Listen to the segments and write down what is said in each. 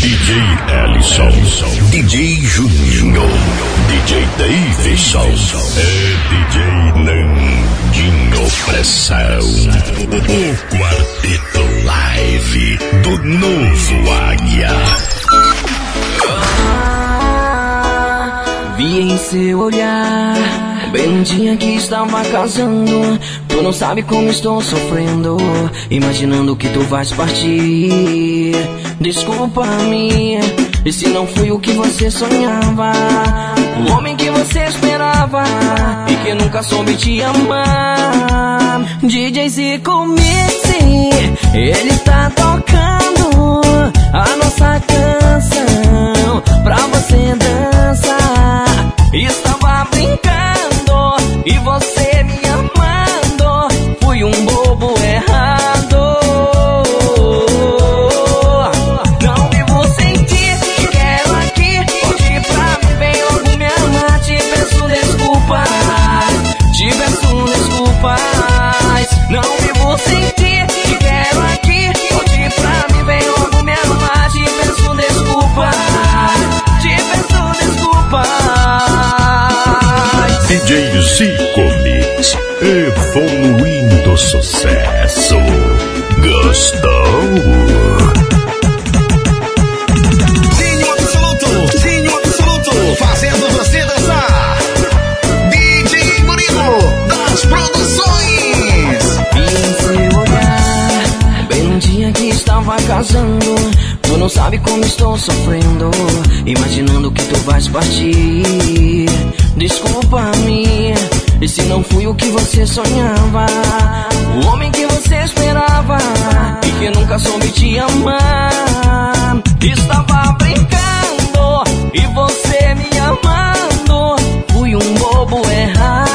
DJ Ellison, DJ Juninho, DJ Davidson, é DJ Nandinho Pressão. O quarteto live do novo Águia. Vi em seu olhar, bem no dia que estava casando. Tu não sabe como estou sofrendo, imaginando que tu vais partir. Desculpa-me, se não fui o que você sonhava, o homem que você esperava e que nunca soube te amar. DJ Zico Mixi, ele tá tocando a nossa canção pra você dançar. Brincando e você sucesso. Gostou? Zinho absoluto, Zinho absoluto, fazendo você dançar. DJ Murilo, das produções. Em seu olhar, bem no dia que estava casando. Tu não sabe como estou sofrendo, imaginando que tu vais partir. Desculpa-me, e se não fui o que você sonhava, o homem que você esperava e que nunca soube te amar. Estava brincando e você me amando, fui um bobo errado.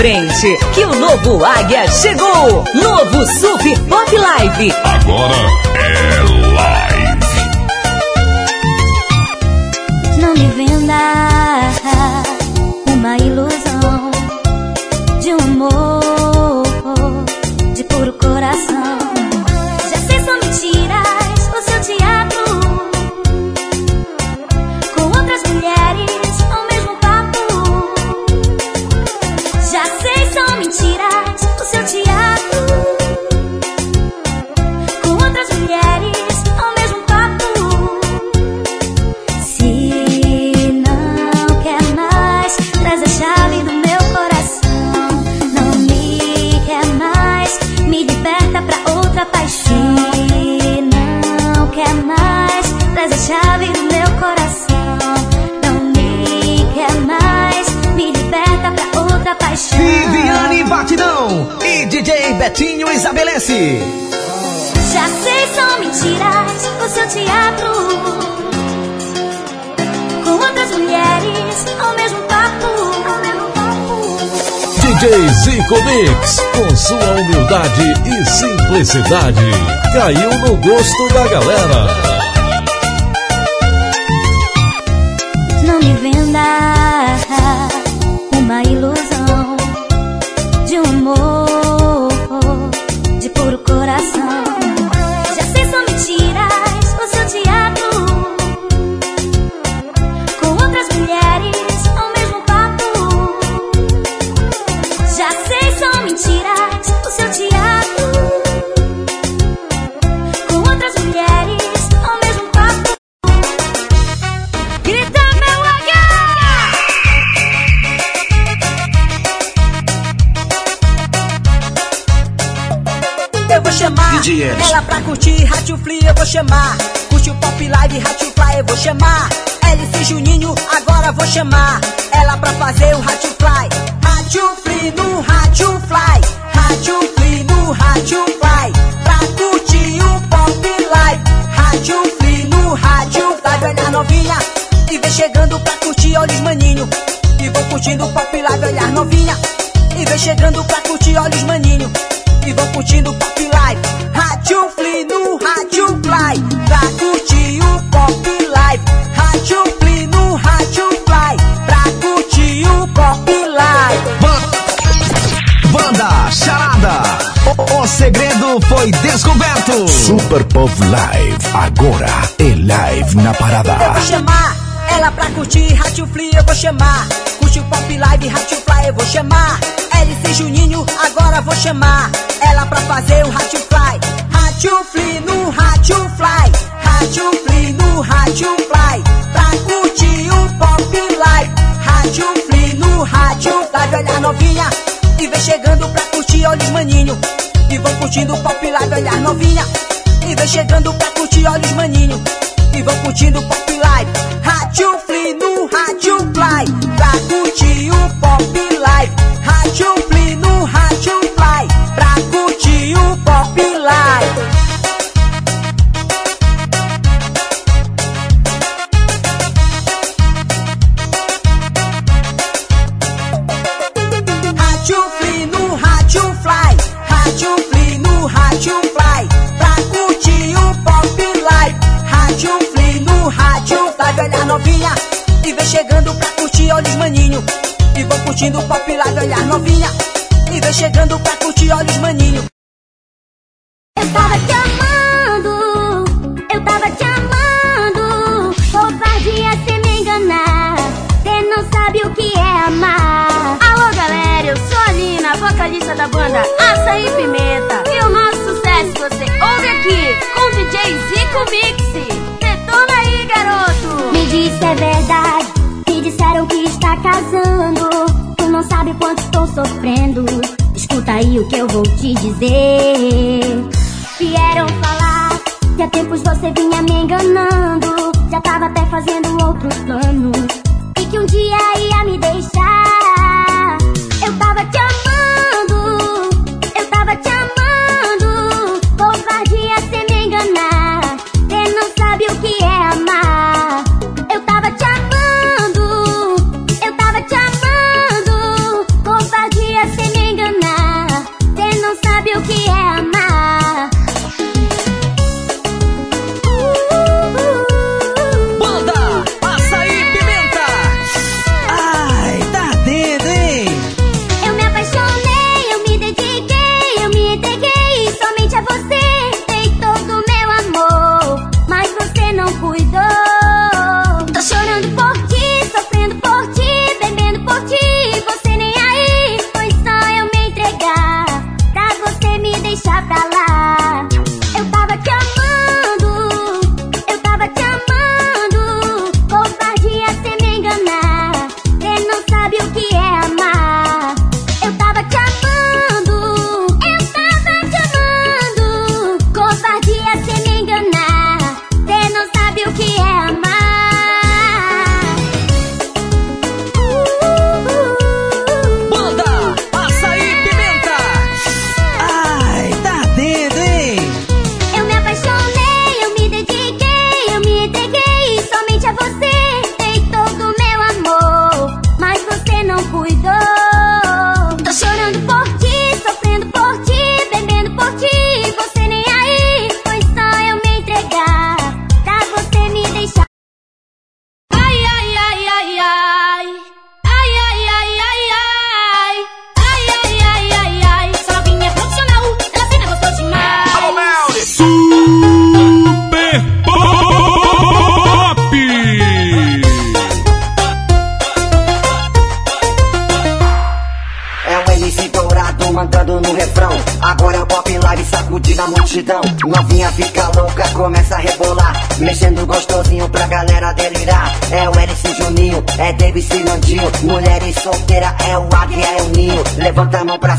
Frente, que o novo Águia chegou! Novo Super Pop Live. Agora é live. Não me venda uma ilusão de um amor de puro coração. Sei, são mentiras o seu teatro. DJ Betinho estabelece. Já sei, são mentiras o seu teatro. Com outras mulheres ao mesmo papo. Ao mesmo papo. DJ Zico Mix, com sua humildade e simplicidade, caiu no gosto da galera. chamar. Curte o Pop Live, Ratify, eu vou chamar. LC Juninho, agora vou chamar. Ela pra fazer o Ratify. Ratify no Ratify. Ratify no Ratify. Pra curtir o Pop Live. Ratify no Ratify. Olhar novinha e vem chegando pra curtir, olhos maninho. E vou curtindo o Pop Live, olhar novinha. E vem chegando pra curtir, olhos maninho. E vou curtindo o Pop Live. Ratify no Rádio Fly. Pra curtir o pop live. Rádio Fly no Rádio Fly. Pra curtir o pop live. Banda Charada. O, o segredo foi descoberto. Super Pop Live, agora é live na Eu parada. vou chamar ela pra curtir Rádio Fly, eu vou chamar. Curte o pop live, Rádio Fly, eu vou chamar. LC Juninho, agora vou chamar. Ela pra fazer o Rádio Fly. Rádio Fly no Rádio Fly. Rádio Fly no Rádio Fly. Pra curtir o pop live. Rádio Fly no Rádio Fly. Olhar novinha e vem chegando pra curtir, olha os maninho. E vão curtindo o pop live, olhar novinha. E vem chegando pra curtir, olha os maninho. E vão curtindo o pop live. Rádio Fly no Rádio Fly. Pra curtir o pop live. Rádio Fly novinha e vem chegando pra curtir, olha os maninho. E vão curtindo o pop live, olhar novinha. E vem chegando pra curtir, olha os maninho. Eu tava te amando, eu tava te amando. Covardia se me enganar. Cê não sabe o que é amar. Alô galera, eu sou a Nina, vocalista da banda Açaí Pimenta. E o nosso sucesso você ouve aqui com DJ Zico Mix. É verdade. Me disseram que está casando. Tu não sabe quanto estou sofrendo. Escuta aí o que eu vou te dizer. Vieram falar que há tempos você vinha me enganando. Já tava até fazendo outros planos. E que um dia ia me deixar.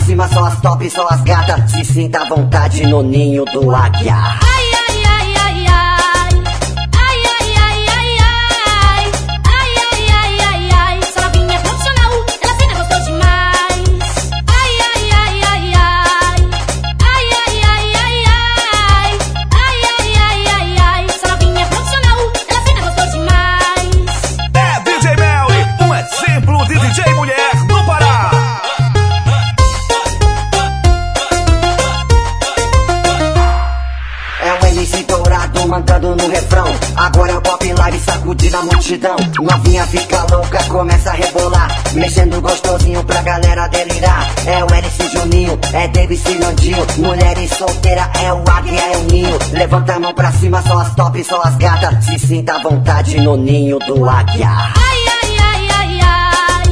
Cima, só as top, só as gatas. Se sinta à vontade no ninho do águia. Ai, ai, multidão. Novinha fica louca, começa a rebolar. Mexendo gostosinho pra galera delirar. É o Eric Juninho, é Davis Cilondinho. Mulheres solteira é o águia, é o ninho. Levanta a mão pra cima, só as top, só as gatas. Se sinta à vontade no ninho do águia. Ai, ai, ai, ai, ai.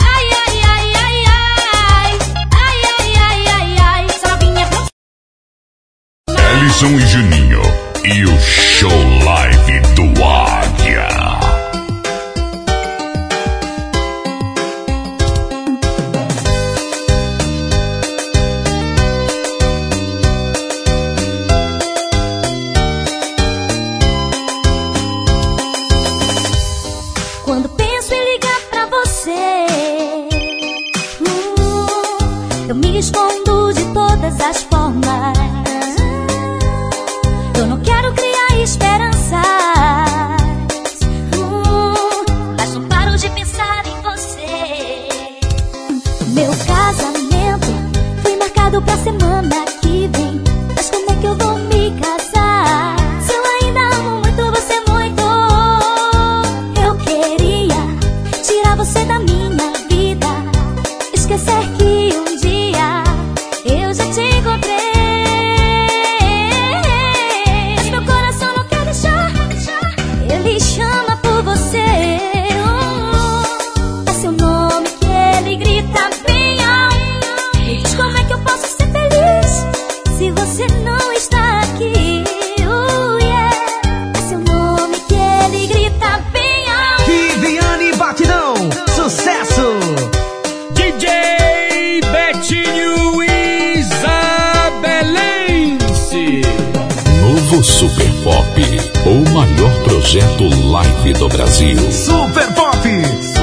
Ai, ai, ai, ai, ai. Ai, ai, ai, ai. Sovinha. E Juninho. E o Show Live do Águia. Super Pop, o maior projeto live do Brasil. Super Pop!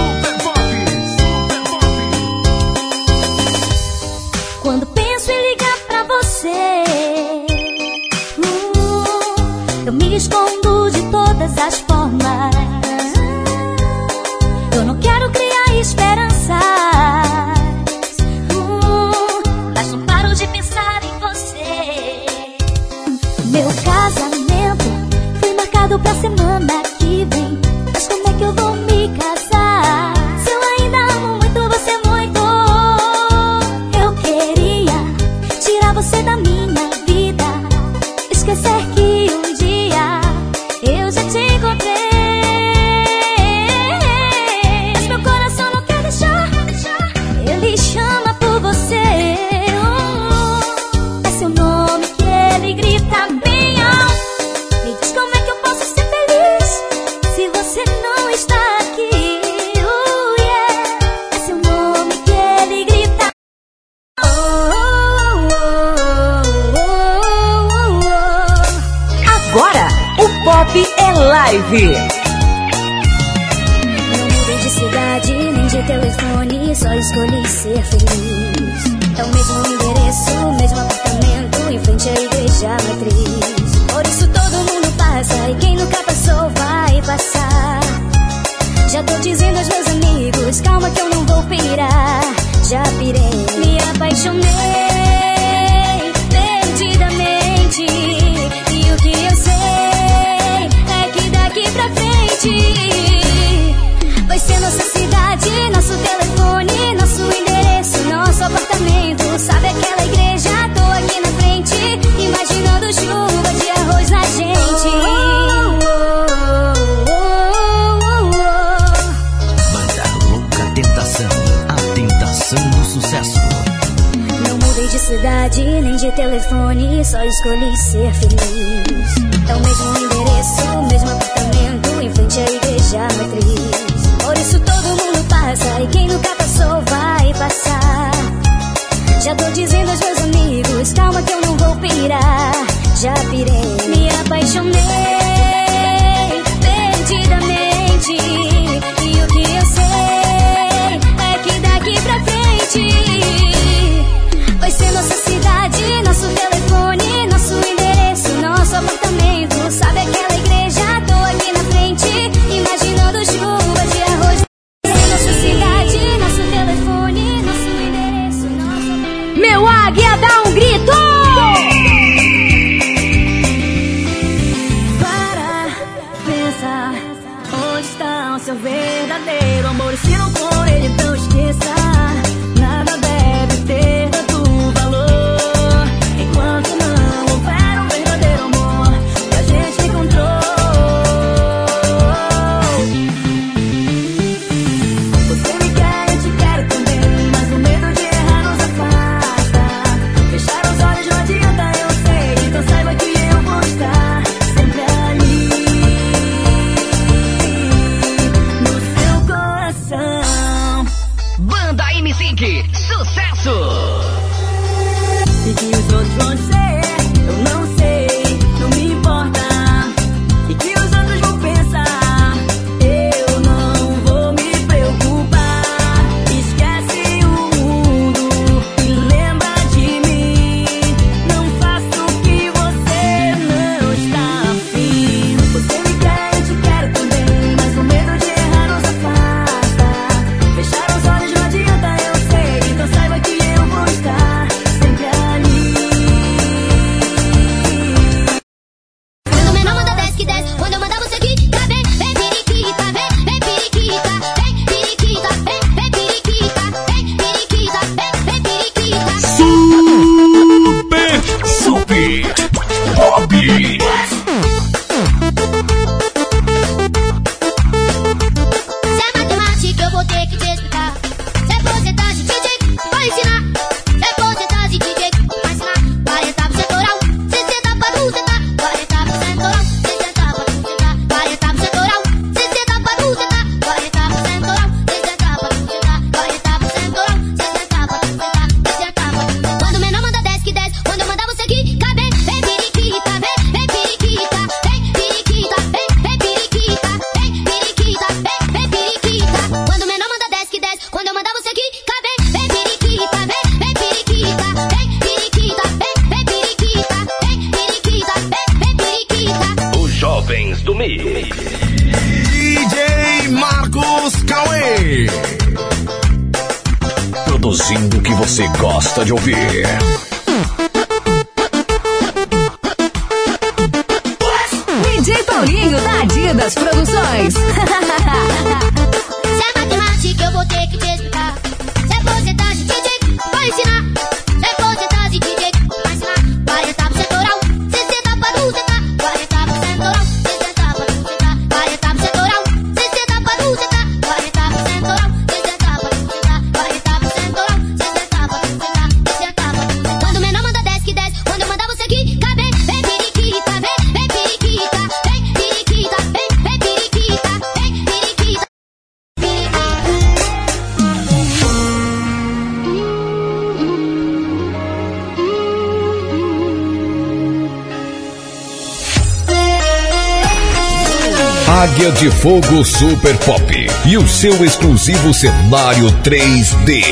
Fogo Super Pop e o seu exclusivo cenário 3D.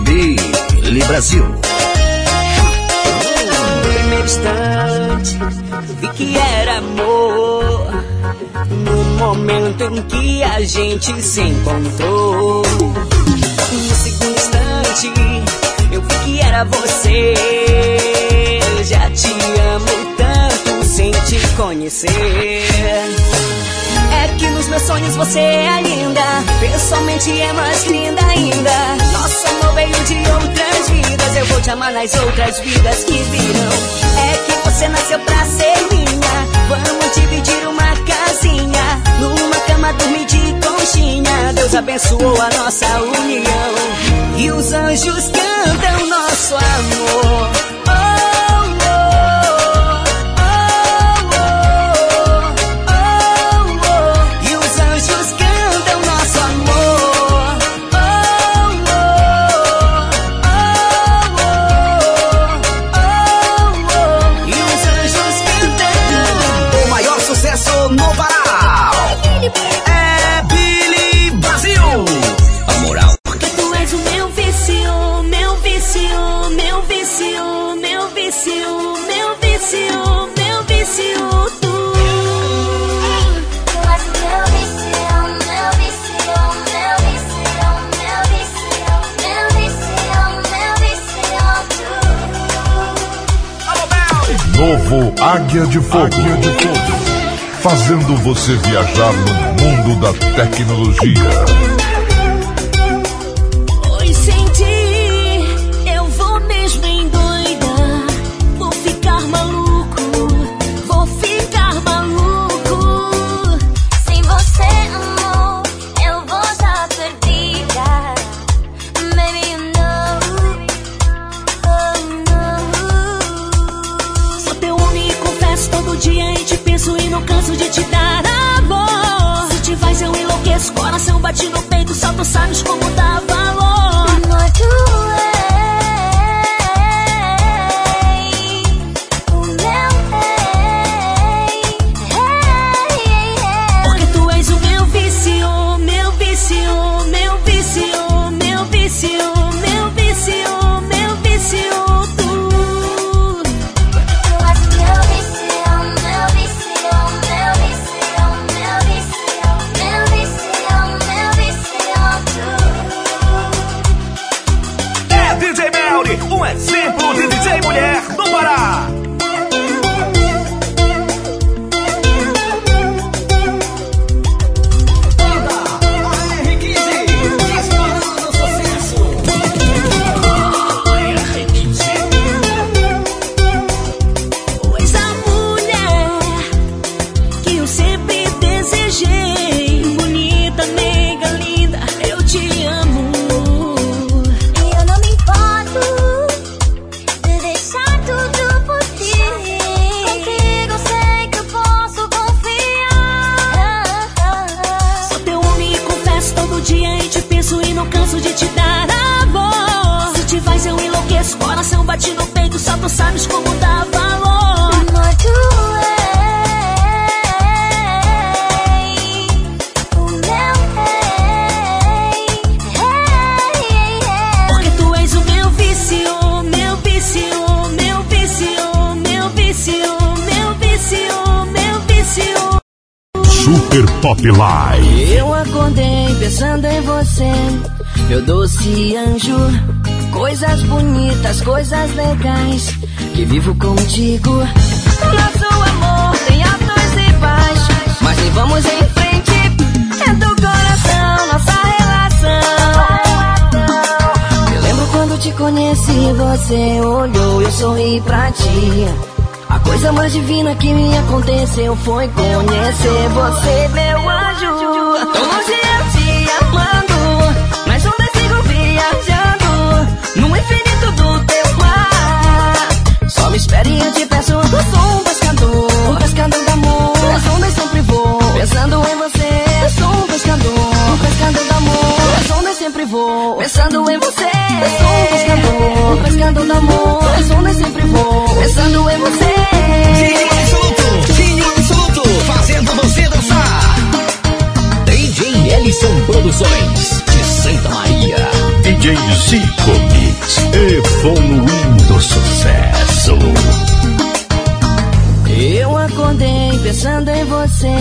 Billy Brasil. No primeiro instante, vi que era amor. No momento em que a gente se encontrou. No segundo instante, eu vi que era você. Já te amo tanto sem te conhecer que nos meus sonhos você é linda. Pessoalmente é mais linda ainda. Nosso amor veio de outras vidas. Eu vou te amar nas outras vidas que virão. É que você nasceu pra ser minha. Vamos dividir uma casinha. Numa cama dormir de conchinha. Deus abençoou a nossa união. E os anjos que Águia de Fogo. Águia de Fogo. Fazendo você viajar no mundo da tecnologia. gente. Eu acordei pensando em você, meu doce anjo. Coisas bonitas, coisas legais, que vivo contigo. Nosso amor tem altos e baixos, mas nem vamos em frente. É do coração nossa relação. Eu lembro quando te conheci, você olhou, eu sorri pra ti. Coisa mais divina que me aconteceu foi conhecer você, meu anjo. Tô longe eu te amando, mas onde sigo viajando no infinito do teu mar. Só me espere e eu te peço, eu sou um pescador, pescador de amor. As ondas sempre vou, pensando em você. Sempre vou, pensando em você. Eu sou um pescador, pescador de amor. As ondas sempre vou, pensando em você. Dinho absoluto, Dinho absoluto, fazendo você dançar. DJ Ellison Produções, de Santa Maria. DJ Zico Mix, evoluindo sucesso. Eu acordei pensando em você,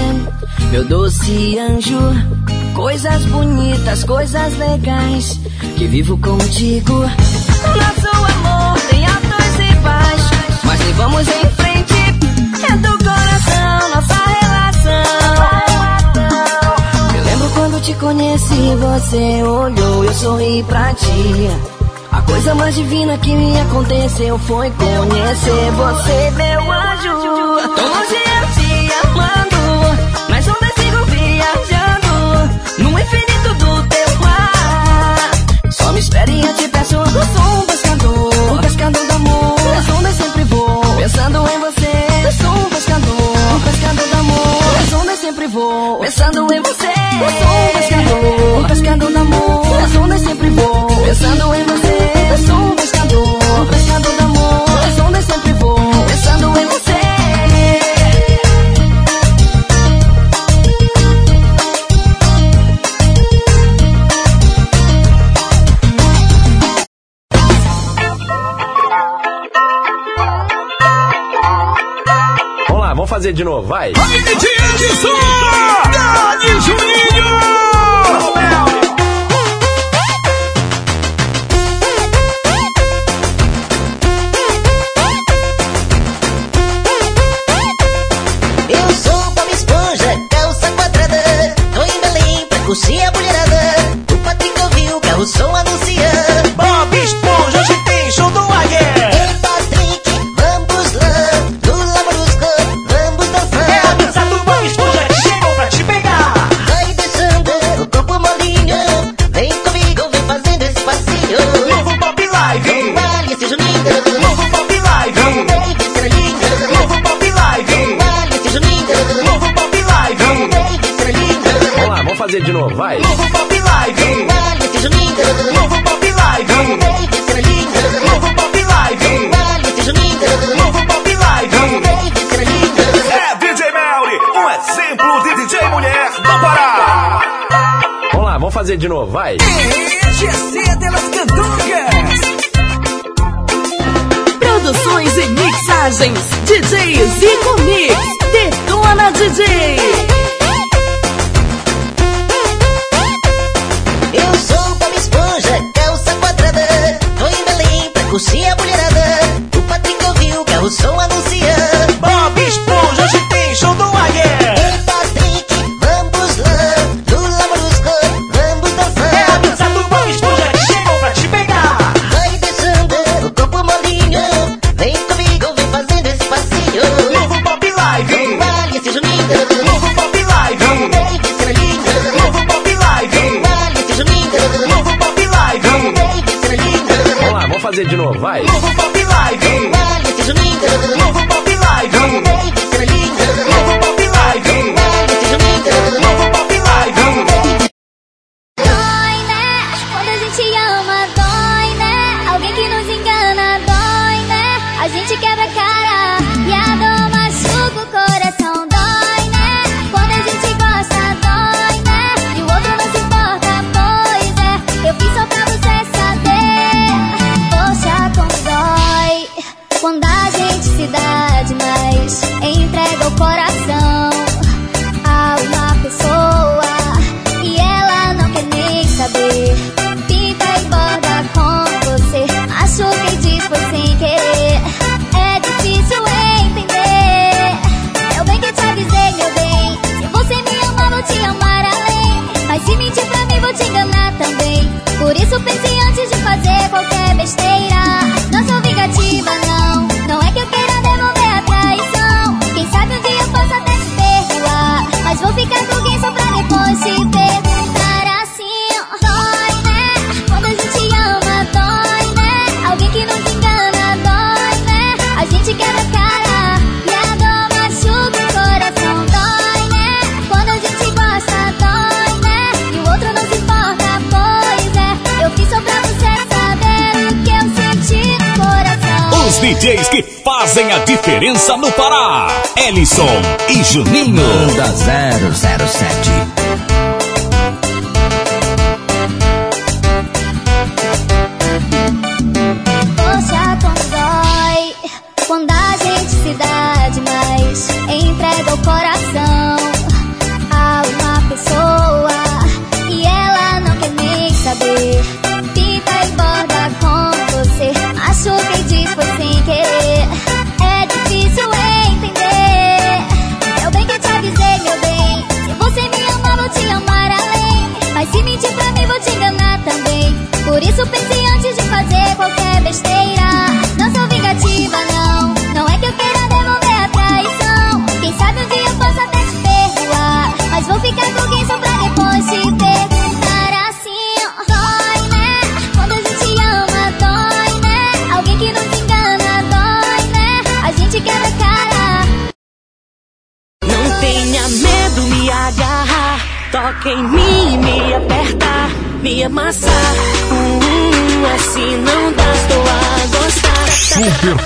meu doce anjo. Coisas bonitas, coisas legais, que vivo contigo. Nosso amor tem altos e baixos, mas nem vamos em frente. É do coração nossa relação. Eu lembro quando te conheci, você olhou, eu sorri pra ti. A coisa mais divina que me aconteceu foi conhecer você, meu pensando em você. Eu sou um pescador, pescador de amor. As ondas sempre vou, pensando em você. Eu sou um pescador, pescador de amor. As ondas sempre vou, pensando em você. Vamos lá, vamos fazer de novo, vai.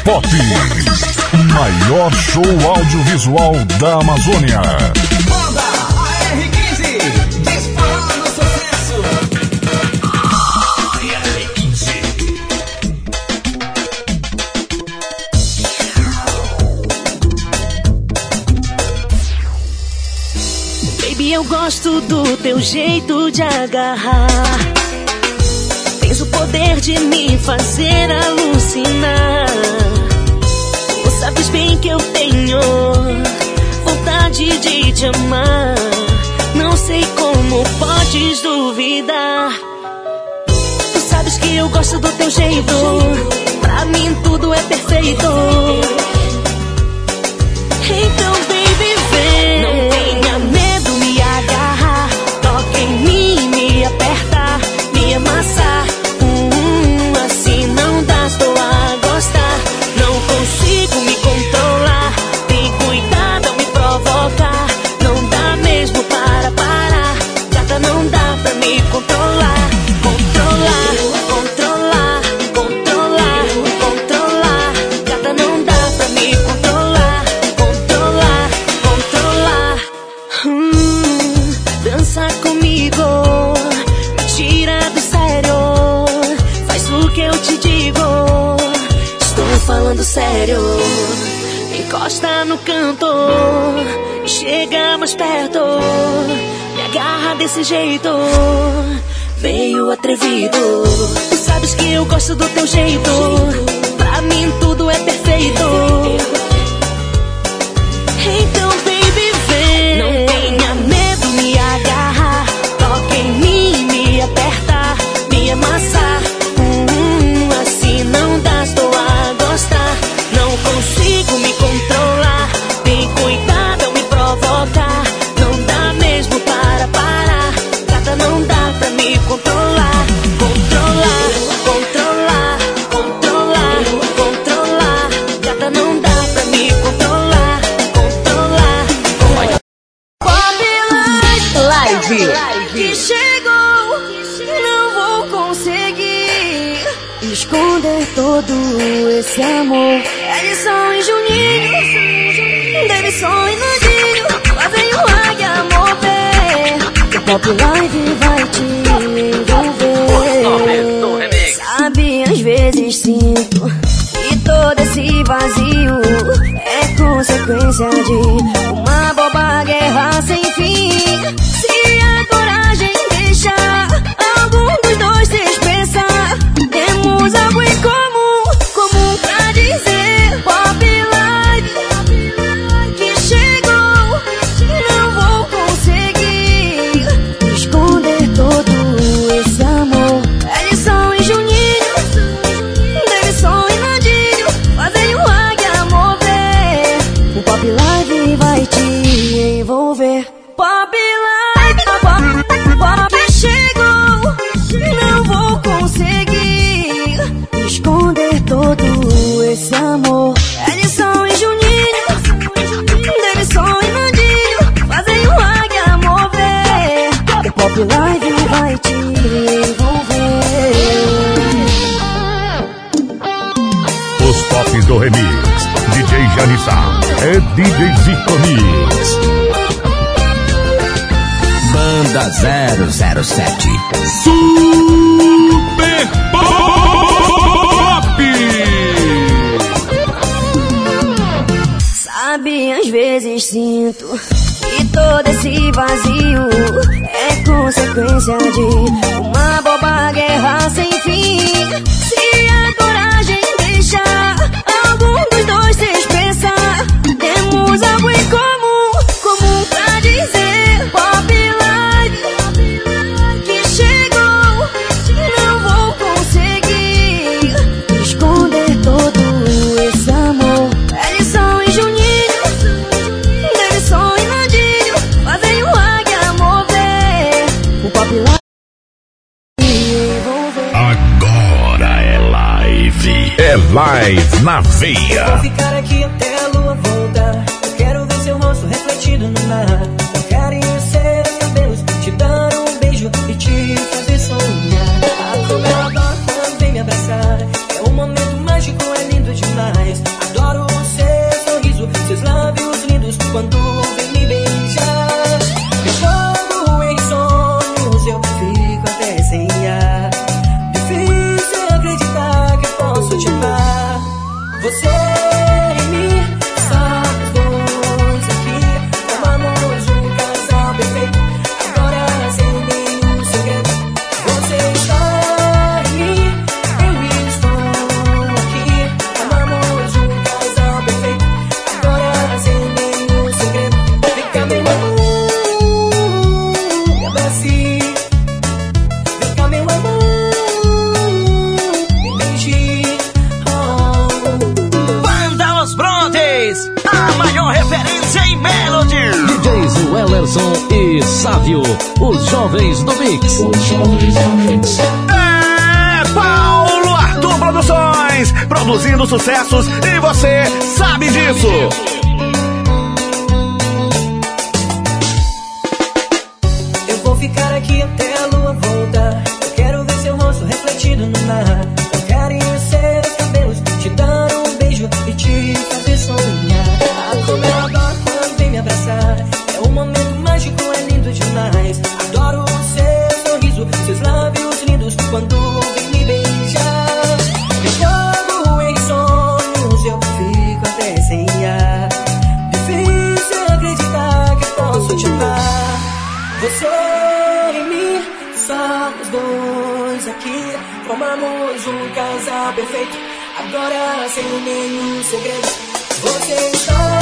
Pop. Maior show audiovisual da Amazônia. Banda AR15 disparando sucesso. Baby, eu gosto do teu jeito de agarrar. Tens o poder de me fazer alucinar. Tu sabes bem que eu tenho vontade de te amar. Não sei como podes duvidar. Tu sabes que eu gosto do teu jeito. Pra mim tudo é perfeito. tanto, chega mais perto, me agarra desse jeito, meio atrevido. Tu sabes que eu gosto do teu jeito, pra mim tudo é perfeito. Veia. Nós os dois aqui formamos um casal perfeito. Agora sem nenhum segredo, você está.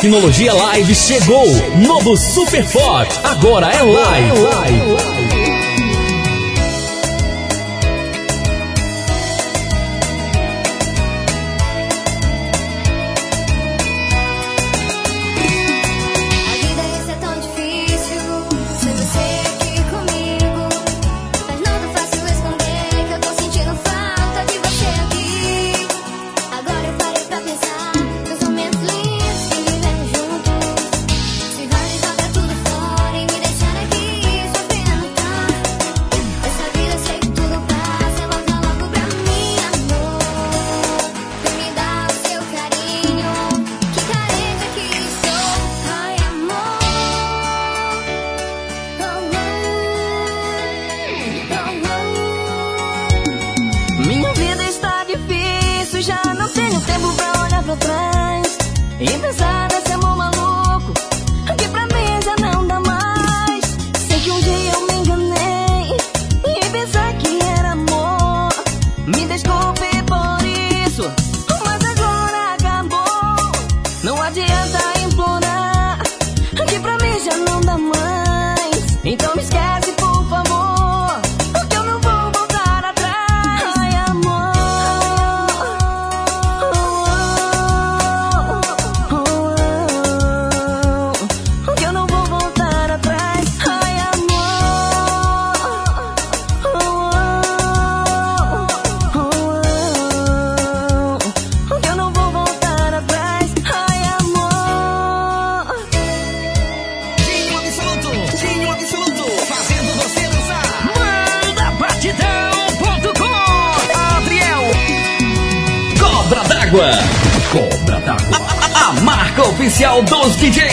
Tecnologia Live chegou. Novo Super Pop. Agora é live. É live.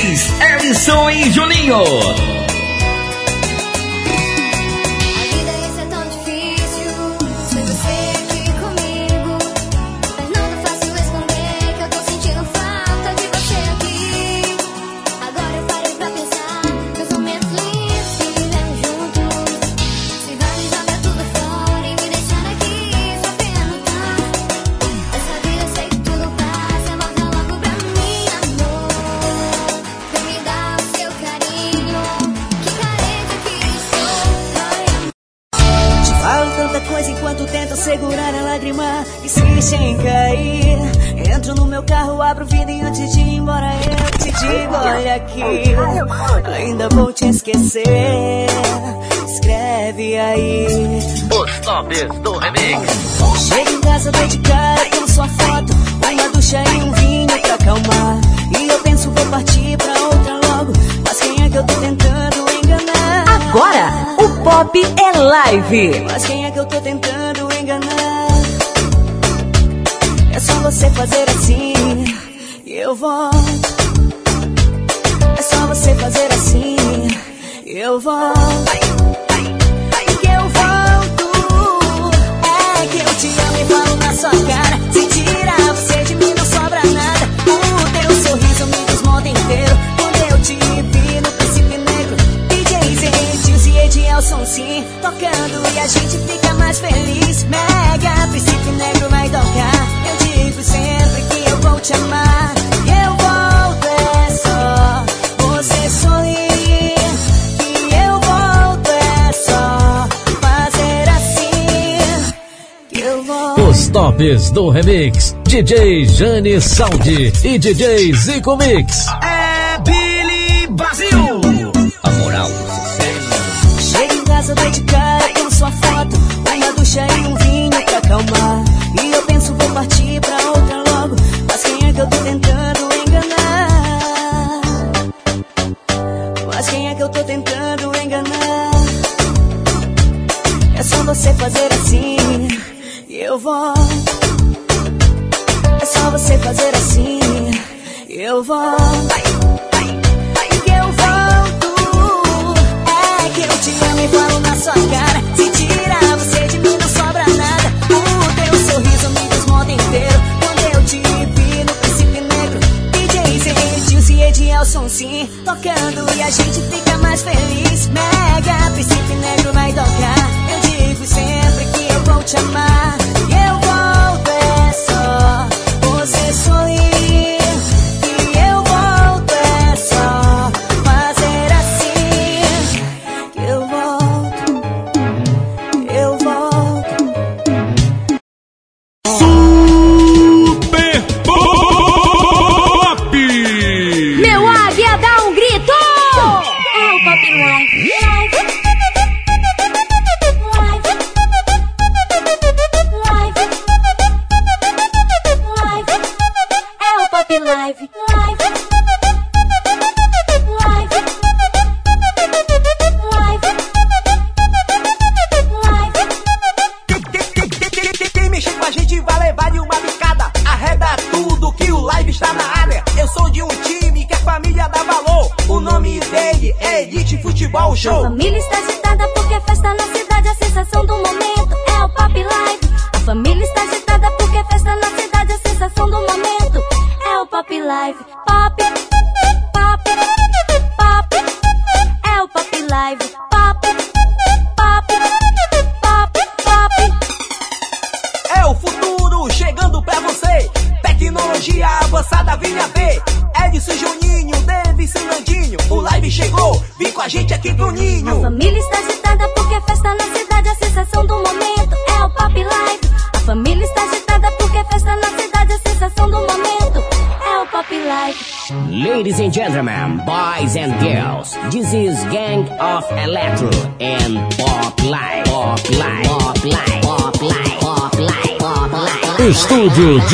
Martins, Ellison e Juninho. você. Escreve aí. Os tops do remix. Chega em casa, dou de cara com sua foto. Uma ducha e um vinho pra acalmar. E eu penso, vou partir pra outra logo. Mas quem é que eu tô tentando enganar? Agora, o pop é live. Mas quem do remix: DJ Jane Saldi e DJ Zico Mix. provar.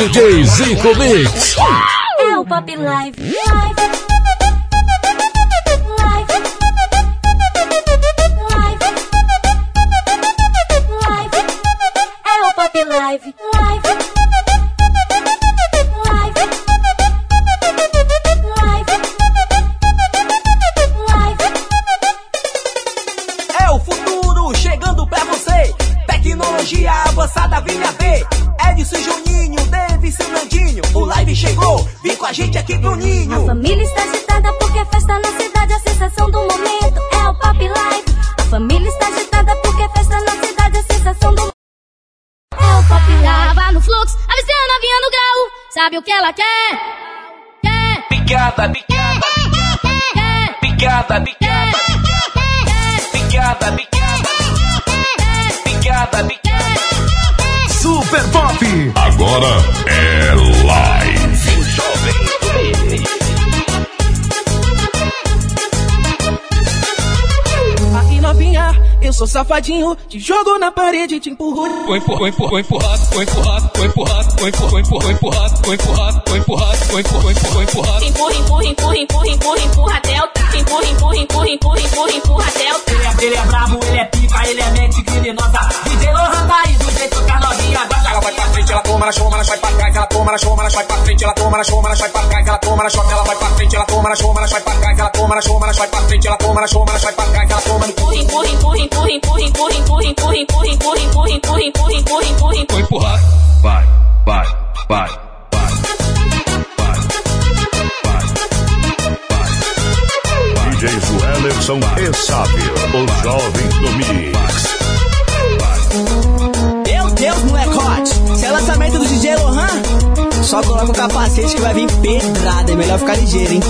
DJ Zico Mix. É o Pop Live. Live. É Live. Safadinho, te jogo na parede e te empurro. Foi empurrado, foi empurrado, foi empurrado, foi empurrado, foi empurrado, foi empurrado, foi empurrado, foi empurrado, foi empurrado, foi empurrado. Empurra, empurra, empurra, empurra, empurra, empurra até o tá. Empurra, empurra, empurra, empurra, empurra, empurra até o tá. Ele é, ele é brabo, ele é pica, ele é mente criminosa. DJ Lohan tá aí do jeito que a novinha gosta. Ela vai pra frente, ela toma na choma, ela vai pra trás, ela toma na choma, ela vai pra frente, ela toma na choma, ela vai pra trás, ela toma na choma, ela vai pra frente, ela toma na choma, ela vai pra trás, ela toma na choma, ela vai pra frente, ela toma na choma, ela vai pra trás, ela toma no cu. Empurra, empurra, empurra, empurra, empurra, empurra, empurra, empurra, empurra, empurra, empurra, empurra, empurra, empurra, empurra. Foi empurrado. Vai, vai, vai. DJ Joelerson e Sábio, o jovem do Mix. Meu Deus, molecote! Se é lançamento do DJ Lohan, só coloca o capacete que vai vir pedrada. É melhor ficar ligeiro, hein?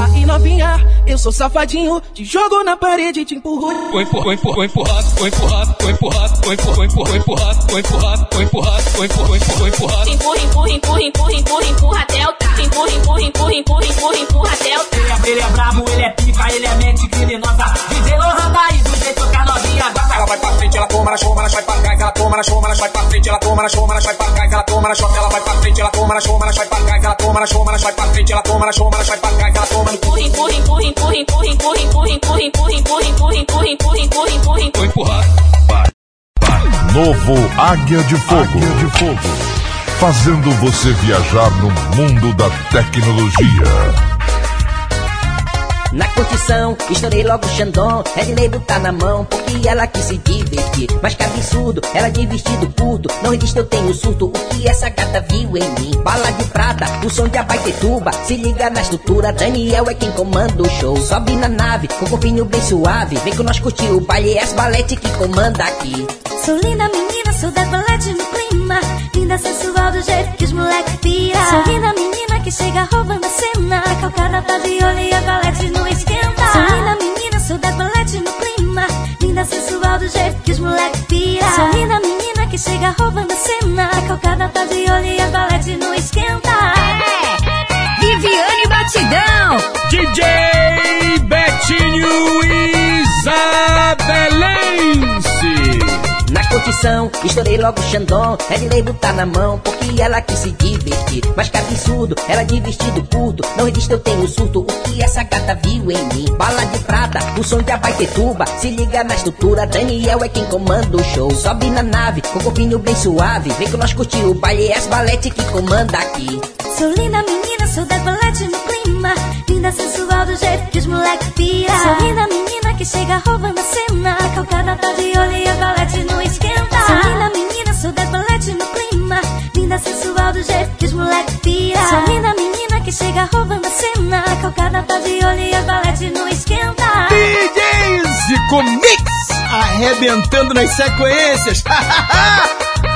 Aí novinha, eu sou safadinho, te jogo na parede e te empurro. Foi empurrado, foi empurrado, foi empurrado, foi empurrado, foi empurrado, foi empurrado, foi empurrado, foi empurrado, foi empurrado, foi empurrado. Empurra, empurra, empurra, empurra, empurra, empurra até o tá. Empurra, empurra, empurra, empurra, empurra, empurra até o tá. Ele é, ele é brabo, ele é pica, ele é mente criminosa. DJ Lohan tá aí do jeito que a novinha gosta. Ela vai pra frente, ela toma na choma, ela vai pra trás, ela toma na choma, ela vai pra frente, ela toma na choma, ela vai pra trás, ela toma na choma, ela vai pra frente, ela toma na choma, ela vai pra trás, ela toma na choma, ela vai pra frente, ela toma na choma, ela vai pra trás, ela toma no empurra, empurra, empurra, empurra, empurra. Vou empurrar. Novo Águia de Fogo. Águia de Fogo. Fazendo você viajar no mundo da tecnologia. Na curtição, estourei logo o Xandão. Red Label tá na mão, porque ela quis se divertir. Mas que absurdo, ela de vestido curto. Não resiste, eu tenho surto. O que essa gata viu em mim? Bala de prata, o som de abaitetuba. Se liga na estrutura, Daniel é quem comanda o show. Sobe na nave, com o corpinho bem suave. Vem com nós curtir o baile, é as balete que comanda aqui. Sou linda menina, sou da balete no clima. Linda sensual do jeito que os moleques pira. Sou linda menina que chega roubando a cena. Calcada tá de olho e a balete não esquenta. Sou linda menina, sou da balete no clima. Linda sensual do jeito que os moleques pira. Sou linda menina que chega roubando a cena. Calcada tá de olho e a balete não esquenta. Viviane Batidão. DJ Betinho Isabelense. Na curtição, estourei logo o Xandão. Label tá na mão, porque ela quis se divertir. Mas que absurdo, ela de vestido curto. Não resiste, eu tenho surto. O que essa gata viu em mim? Bala de prata, o som de abaitetuba. Se liga na estrutura, Daniel é quem comanda o show. Sobe na nave, com o corpinho bem suave. Vem com nós curtir o baile, é as balete que comanda aqui. Sou linda menina, sou da balete no clima. Linda sensual do jeito que os moleques pira. Sou linda menina que chega roubando a cena. Calcada tá de olho e a balete não esquenta. Sou linda menina, sou da balete no clima. Linda sensual do jeito que os moleques pira. Sou linda menina que chega roubando a cena. Calcada tá de olho e a balete não esquenta. DJ Zico Mix arrebentando nas sequências.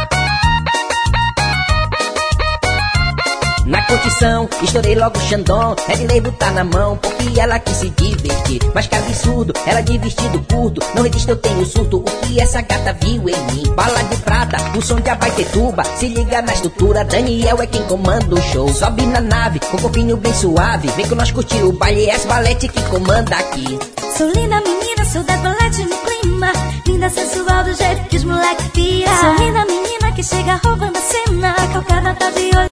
Na curtição, estourei logo o Xandão. Red Label tá na mão, porque ela quis se divertir. Mas que absurdo, ela de vestido curto. Não resiste, eu tenho surto. O que essa gata viu em mim? Bala de prata, o som de abaitetuba. Se liga na estrutura, Daniel é quem comanda o show. Sobe na nave, com o corpinho bem suave. Vem com nós curtir o baile, é balete que comanda aqui. Sou linda menina, sou da balete no clima. Linda sensual do jeito que os moleques pira. Sou linda menina que chega roubando a cena. Calcada tá de olho.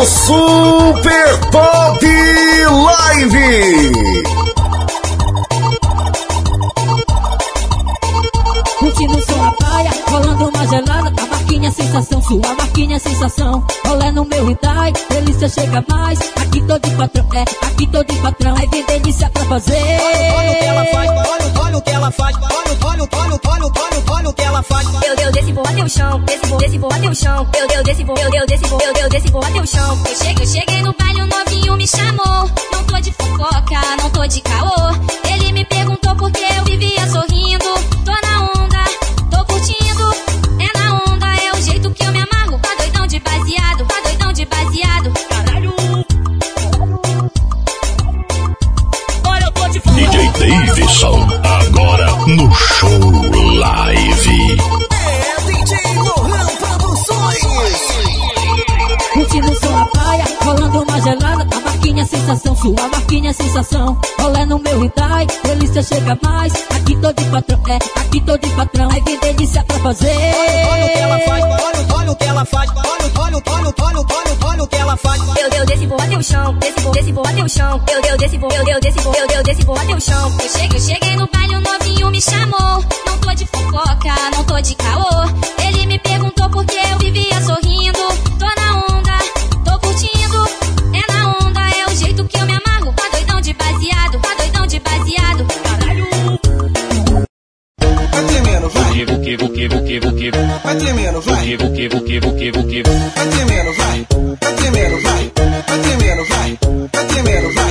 É Super Pop Live. Curtindo na praia, rolando uma gelada A marquinha é sensação, sua marquinha é sensação. Rolê no meu Hyundai, delícia chega mais. Aqui tô de patrão, é, aqui tô de patrão Aí vem delícia pra fazer. Olha o que ela faz, olha, olha o que ela faz, olha, olha, olha, olha, olha, Desse vou até o chão, desse vou, desse vou até o chão. Eu deu desse vou, eu deu desse vou, eu deu desse vou até o chão. Eu cheguei, eu cheguei no baile, o novinho me chamou. Não tô de fofoca, não tô de caô. Ele me perguntou por que eu vivia sorrindo. Sensação, sua marquinha é sensação Rolê no meu Hyundai, delícia chega mais Aqui tô de patrão, é, aqui tô de patrão Aí vem delícia pra fazer Olha o que ela faz, olha, olha o que ela faz, olha, olha, olha, olha, olha, olha o que ela faz. Eu deu desse vou até o chão, desse vou, desse vou até o chão. Eu deu desse vou, eu deu desse vou, eu deu desse vou até o chão. Eu cheguei, eu cheguei no baile, o novinho me chamou. Não tô de fofoca, não tô de caô. Ele me perguntou por que eu vivia sorrindo. O que, o que, o que, Vai tremendo, vai. o que, o que, o que, o que, o que. Vai tremendo, vai. Vai tremendo, vai. Vai tremendo, vai. Vai tremendo, vai.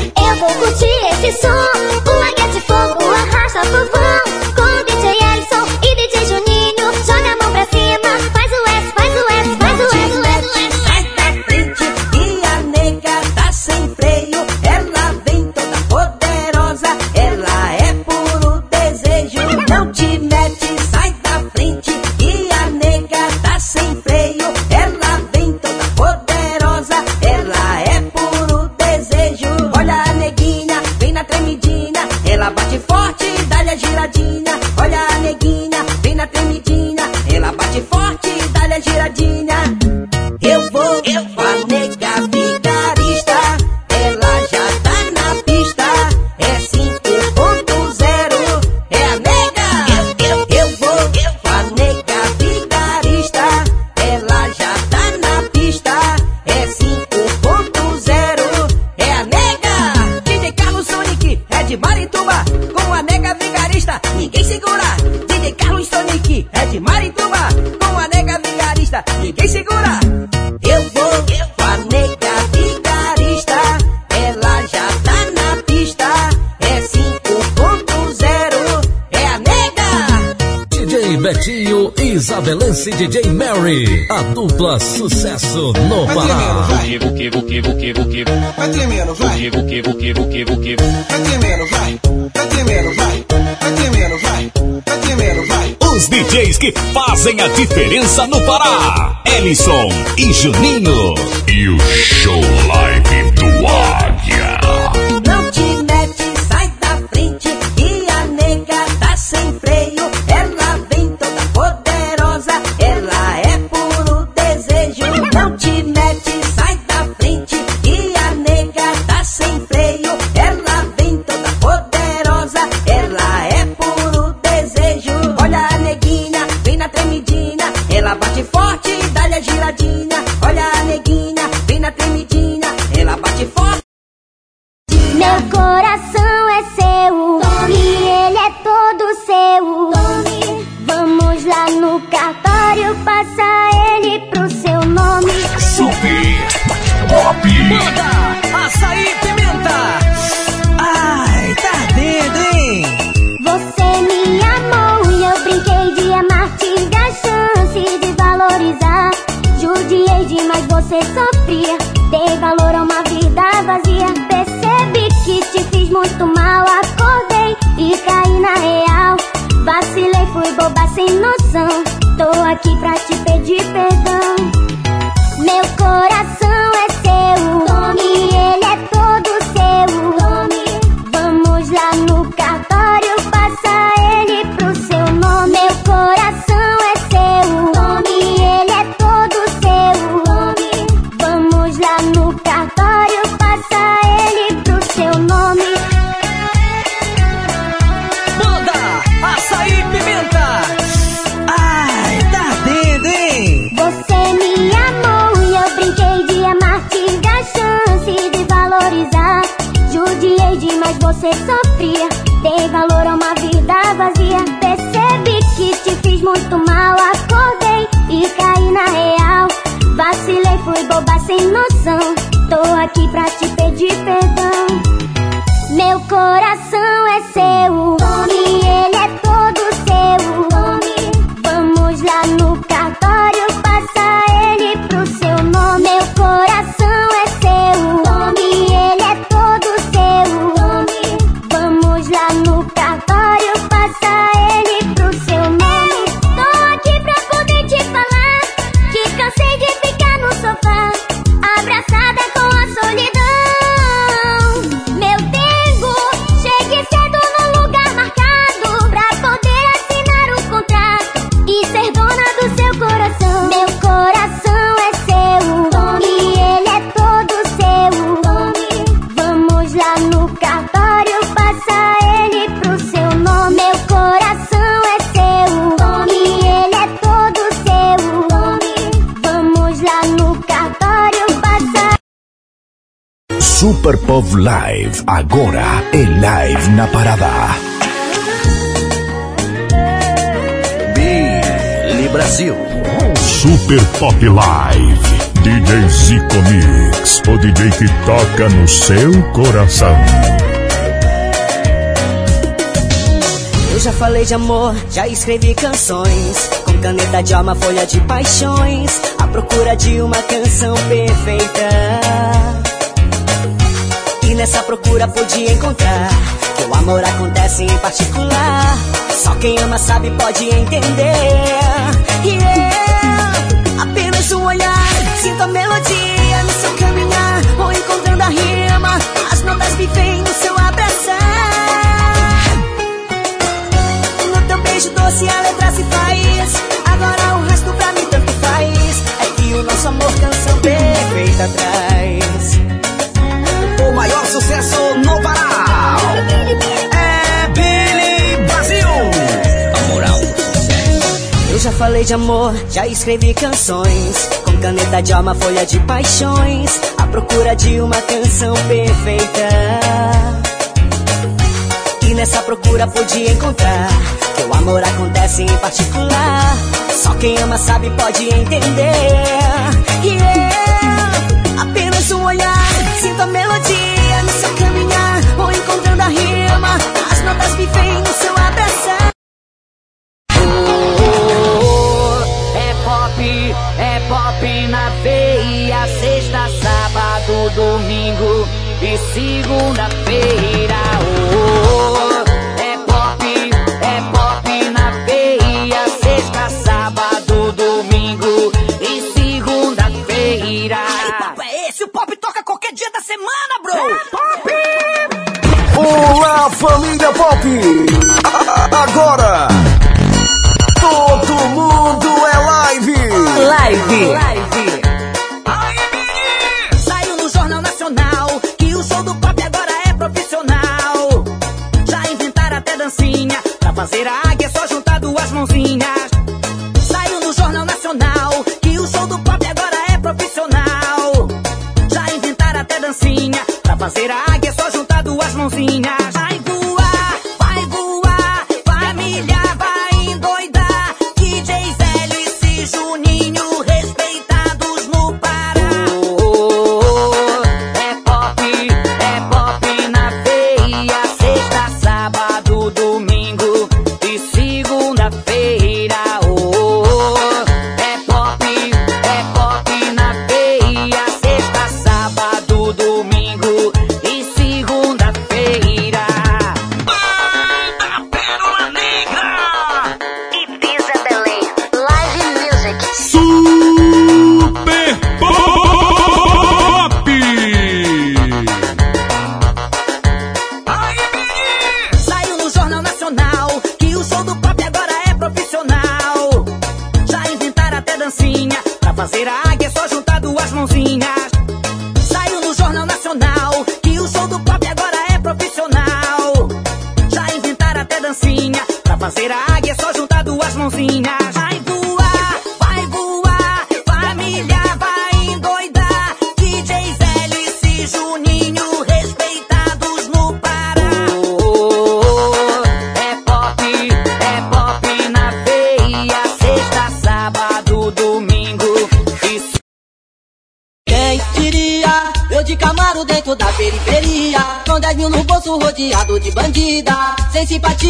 fazem a diferença no Pará. Ellison e Juninho. E o show reggae que toca no seu coração. Eu já falei de amor, já escrevi canções. Com caneta de alma, folha de paixões. À procura de uma canção perfeita. E nessa procura pude encontrar. Que o amor acontece em particular. Só quem ama sabe, pode entender. volta atrás. O maior sucesso no Pará é Billy Brasil. A moral sucesso. Eu já falei de amor, já escrevi canções. Com caneta de alma, folha de paixões. A procura de uma canção perfeita. E nessa procura pude encontrar Que o amor acontece em particular Só quem ama sabe pode entender yeah. É Apenas um olhar, sinto a melodia no seu caminhar. Vou encontrando a rima, as notas me vivem no seu abraçar. É pop, é pop na veia. Sexta, sábado, domingo e segunda-feira. Semana, bro! Pop! Olá, família Pop! Agora, todo mundo é live! Live. Saiu no Jornal Nacional que o show do pop agora é profissional. Já inventaram até dancinha pra fazer a águia só juntar duas mãozinhas. Fazer a águia só juntar duas mãozinhas.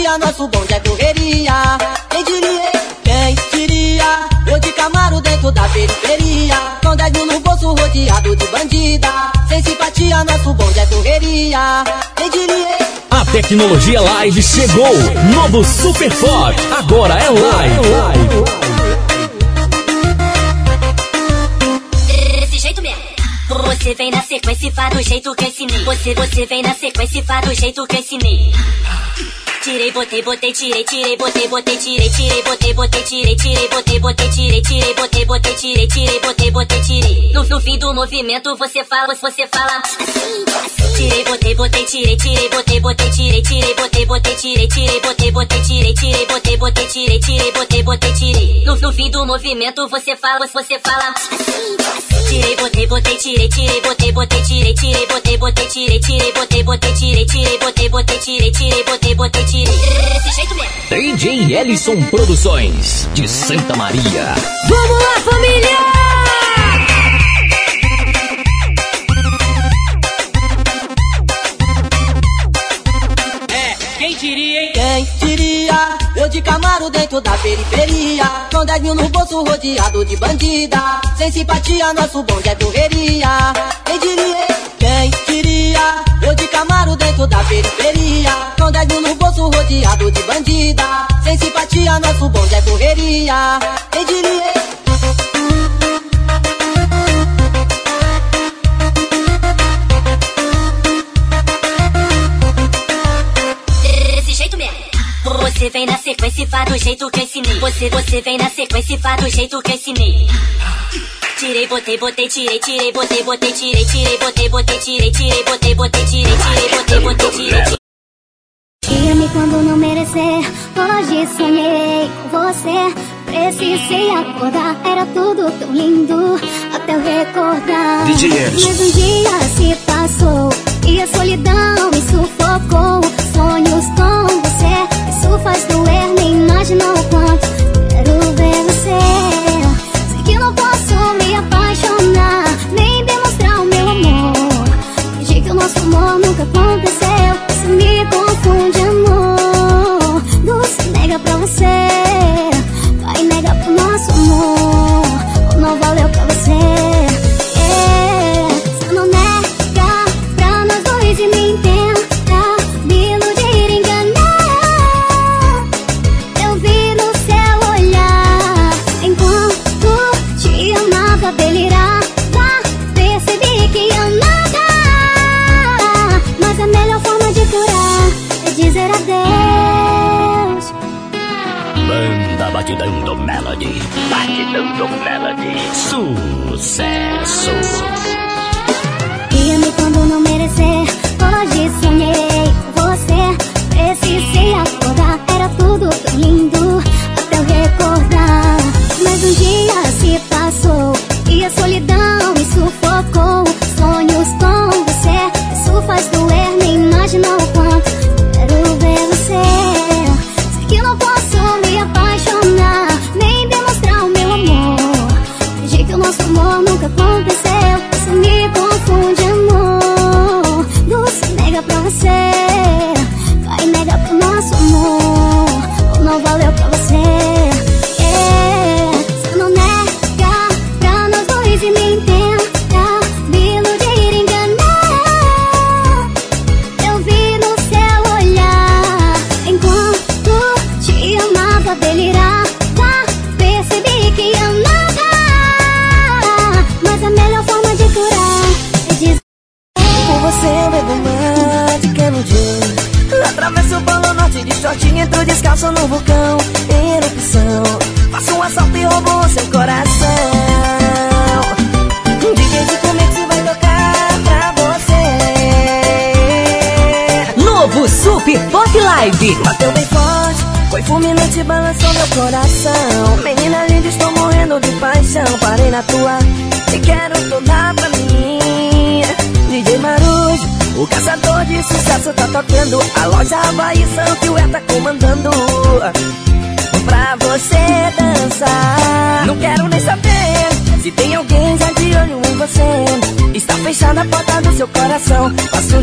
Simpatia nosso bonde é correria Quem diria? Quem diria? Eu de Camaro dentro da periferia Com 10 mil no bolso rodeado de bandida Sem simpatia nosso bonde é correria Quem diria? A tecnologia live chegou. Novo Super Pop. Agora é live. Desse jeito mesmo. Você vem na sequência e faz do jeito que eu ensinei. Você, você vem na sequência e faz do jeito que eu ensinei. Tirei, botei, botei, tirei, tirei, botei, botei, tirei, tirei, botei, botei, tirei, tirei, botei, botei, tirei, tirei, botei, botei, tirei, tirei, botei, botei, tirei. No, no fim do movimento você fala, você fala assim, assim. Tirei, botei, botei, tirei, tirei, botei, botei, tirei, tirei, botei, botei, tirei, tirei, botei, botei, tirei, tirei, botei, botei, tirei, tirei, botei, botei, tirei. No, no fim do movimento você fala, você fala assim, assim. Tirei, botei, botei, tirei, tirei, botei, botei, tirei, tirei, botei, botei, tirei, tirei, botei, botei, tirei, tirei, botei, botei, tirei, tirei, botei, botei, tirei. Desse jeito mesmo. DJ Ellison Produções de Santa Maria. Vamos lá, família! De Camaro dentro da periferia Com 10 mil no bolso rodeado de bandida Sem simpatia nosso bonde é correria Quem diria? Quem diria? Eu de Camaro dentro da periferia Com 10 mil no bolso rodeado de bandida Sem simpatia nosso bonde é correria Quem diria? Você vem na sequência e faz do jeito que eu ensinei. Você, você vem na sequência e faz do jeito que eu ensinei. Tirei, botei, botei, tirei, tirei, botei, botei, tirei, tirei, botei, botei, tirei, tirei, botei, botei, tirei, tirei, botei, botei, tirei. Dia-me quando não merecer. Hoje sonhei com você. Precisei acordar, era tudo tão lindo. Até eu recordar. Mas um dia se passou. E a solidão me sufocou. Sonhos com você. Isso faz doer, nem imaginou o quanto. Quero ver você. Sei que não posso me apaixonar. Nem demonstrar o meu amor. Fingi que o nosso amor nunca aconteceu. Isso me confunde, amor. Doce nega pra você. Banda Batidão do Melody. Batidão do Melody. Sucesso. Ia-me quando não merecer. Hoje sonhei com você. Precisei acordar. Era tudo tão lindo até eu recordar. Mas um dia se passou e a solidão me sufocou. Sonhos com você. Isso faz doer. Nem imaginou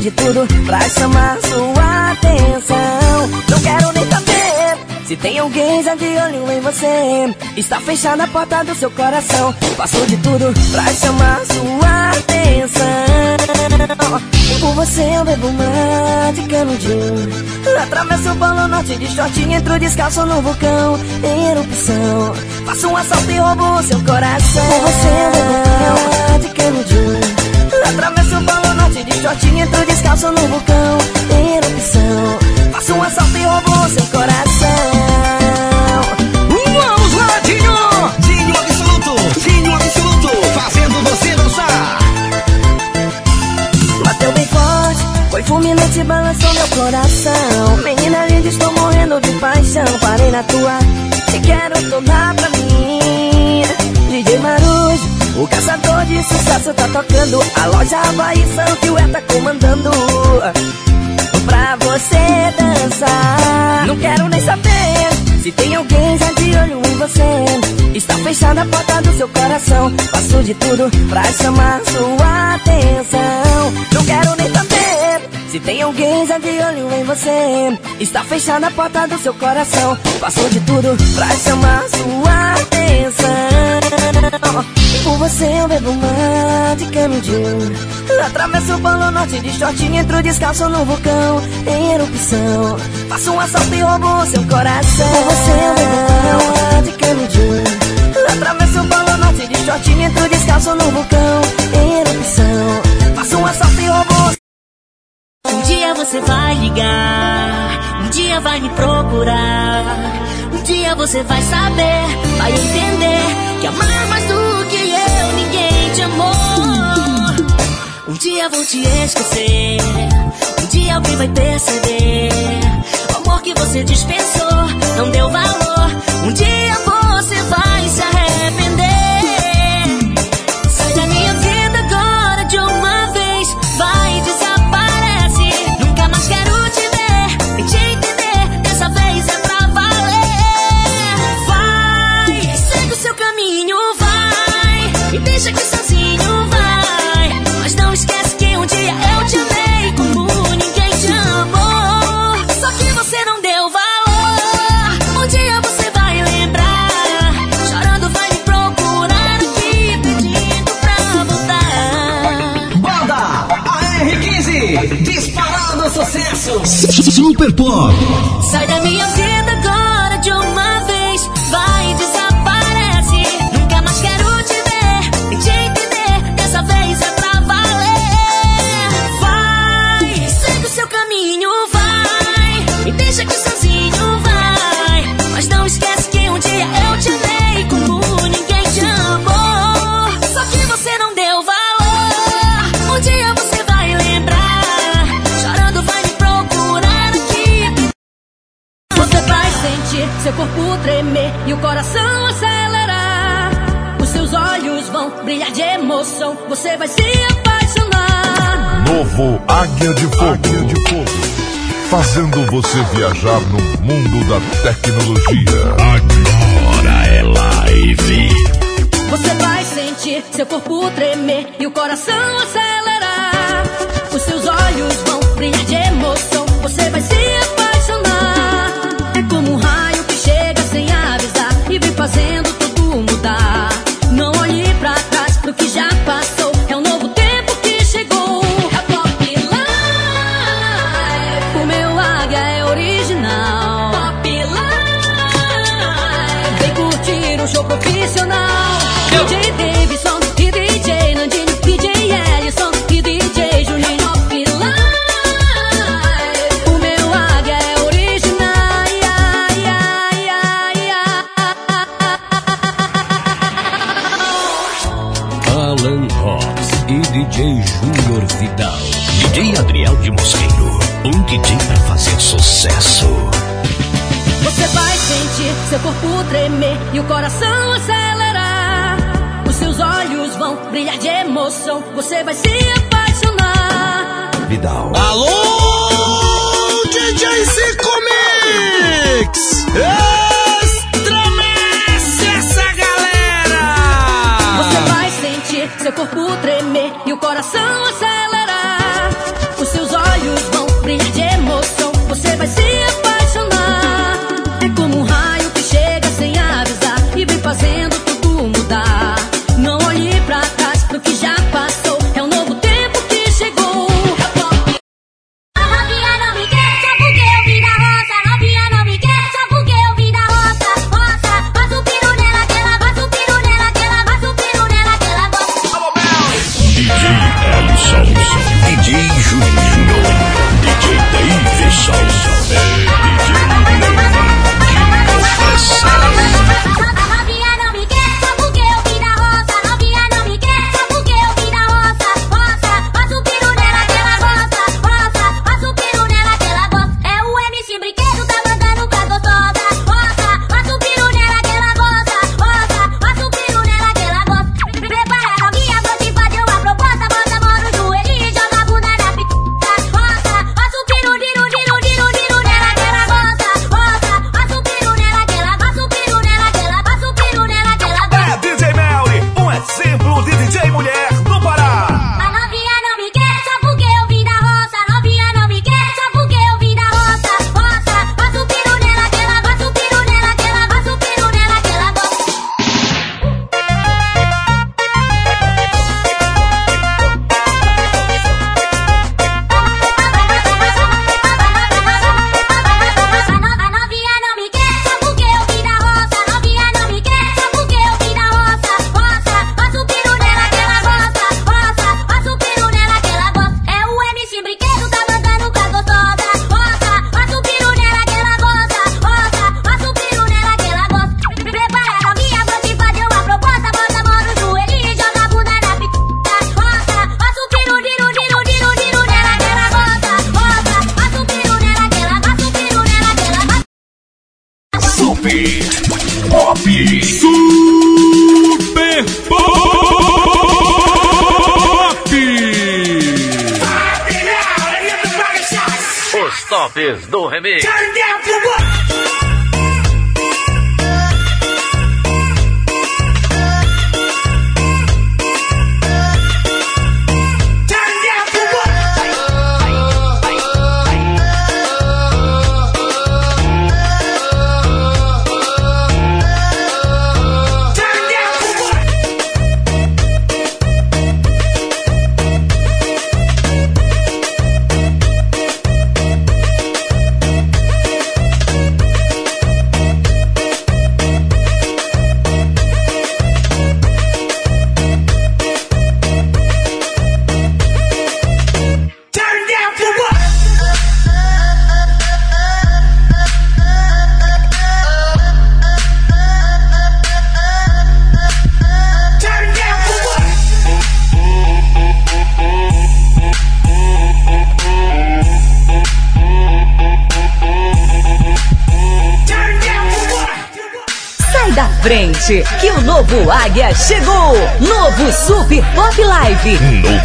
de tudo pra chamar sua atenção. Não quero nem saber Se tem alguém já de olho em você. Está fechada a porta do seu coração. Faço de tudo pra chamar sua atenção. Por você eu bebo mar de canudinho Atravesso o Polo Norte de shortinho Entro descalço no vulcão. Em erupção. Faço um assalto e roubo seu coração. Por você eu bebo mar de canudinho Atravesso o Polo shortinho Entro descalço no vulcão Em erupção Faço um assalto e roubo seu coração Vamos lá, Dinho! Dinho Absoluto! Dinho Absoluto! Fazendo você dançar! Bateu bem forte, foi fulminante, balançou meu coração. Menina linda, estou morrendo de paixão. Parei na tua, te quero toda pra mim. DJ Marujo, o caçador de sucesso tá tocando. A loja Havaí é tá comandando. Pra você dançar, não quero nem saber se tem alguém já de olho em você. Está fechada a porta do seu coração. Faço de tudo pra chamar sua atenção. Não quero nem saber se tem alguém já de olho em você. Está fechada a porta do seu coração. Faço de tudo pra chamar sua atenção. Por você eu bebo mar de canudinho. Atravesso o Polo Norte de shortinho. Entro descalço no vulcão. Em erupção. Faço um assalto e roubo seu coração. Por você eu bebo mar de canudinho. Atravesso o Polo Norte de shortinho. Entro descalço no vulcão. Em erupção. Faço um assalto e roubo Um dia você vai ligar, um dia vai me procurar. Um dia você vai saber, vai entender amar mais do que eu ninguém te amou. Um dia vou te esquecer, um dia alguém vai perceber. O amor que você dispensou não deu valor. Um dia você vai se arrepender. Super Pop. Sai da corpo tremer e o coração acelerar. Os seus olhos vão brilhar de emoção, você vai se apaixonar. Novo Águia de Fogo. Águia de Fogo. Fazendo você viajar no mundo da tecnologia. Agora é live. Você vai sentir seu corpo tremer e o coração acelerar. Os seus olhos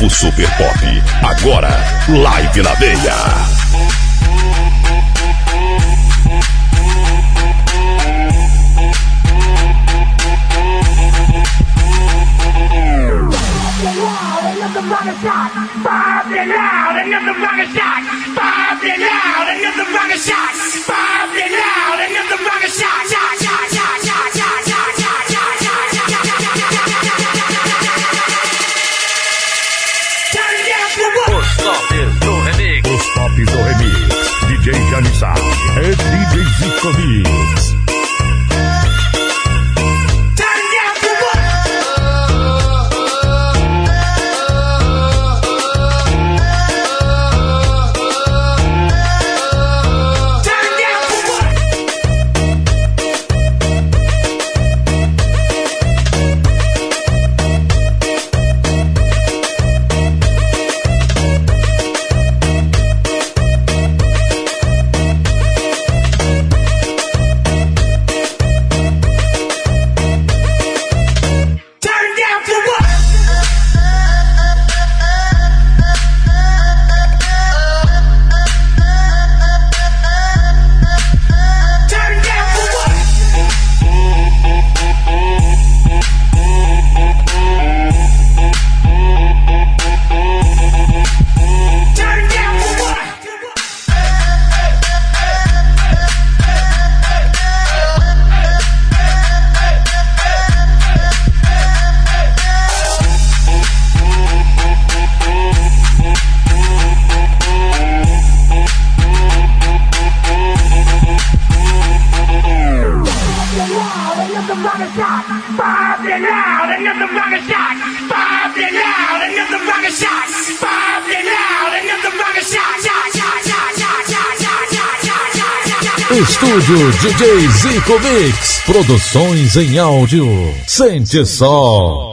O Super Pop. Agora, live na veia. Disco Mix, produções em áudio. Sente, Sente só.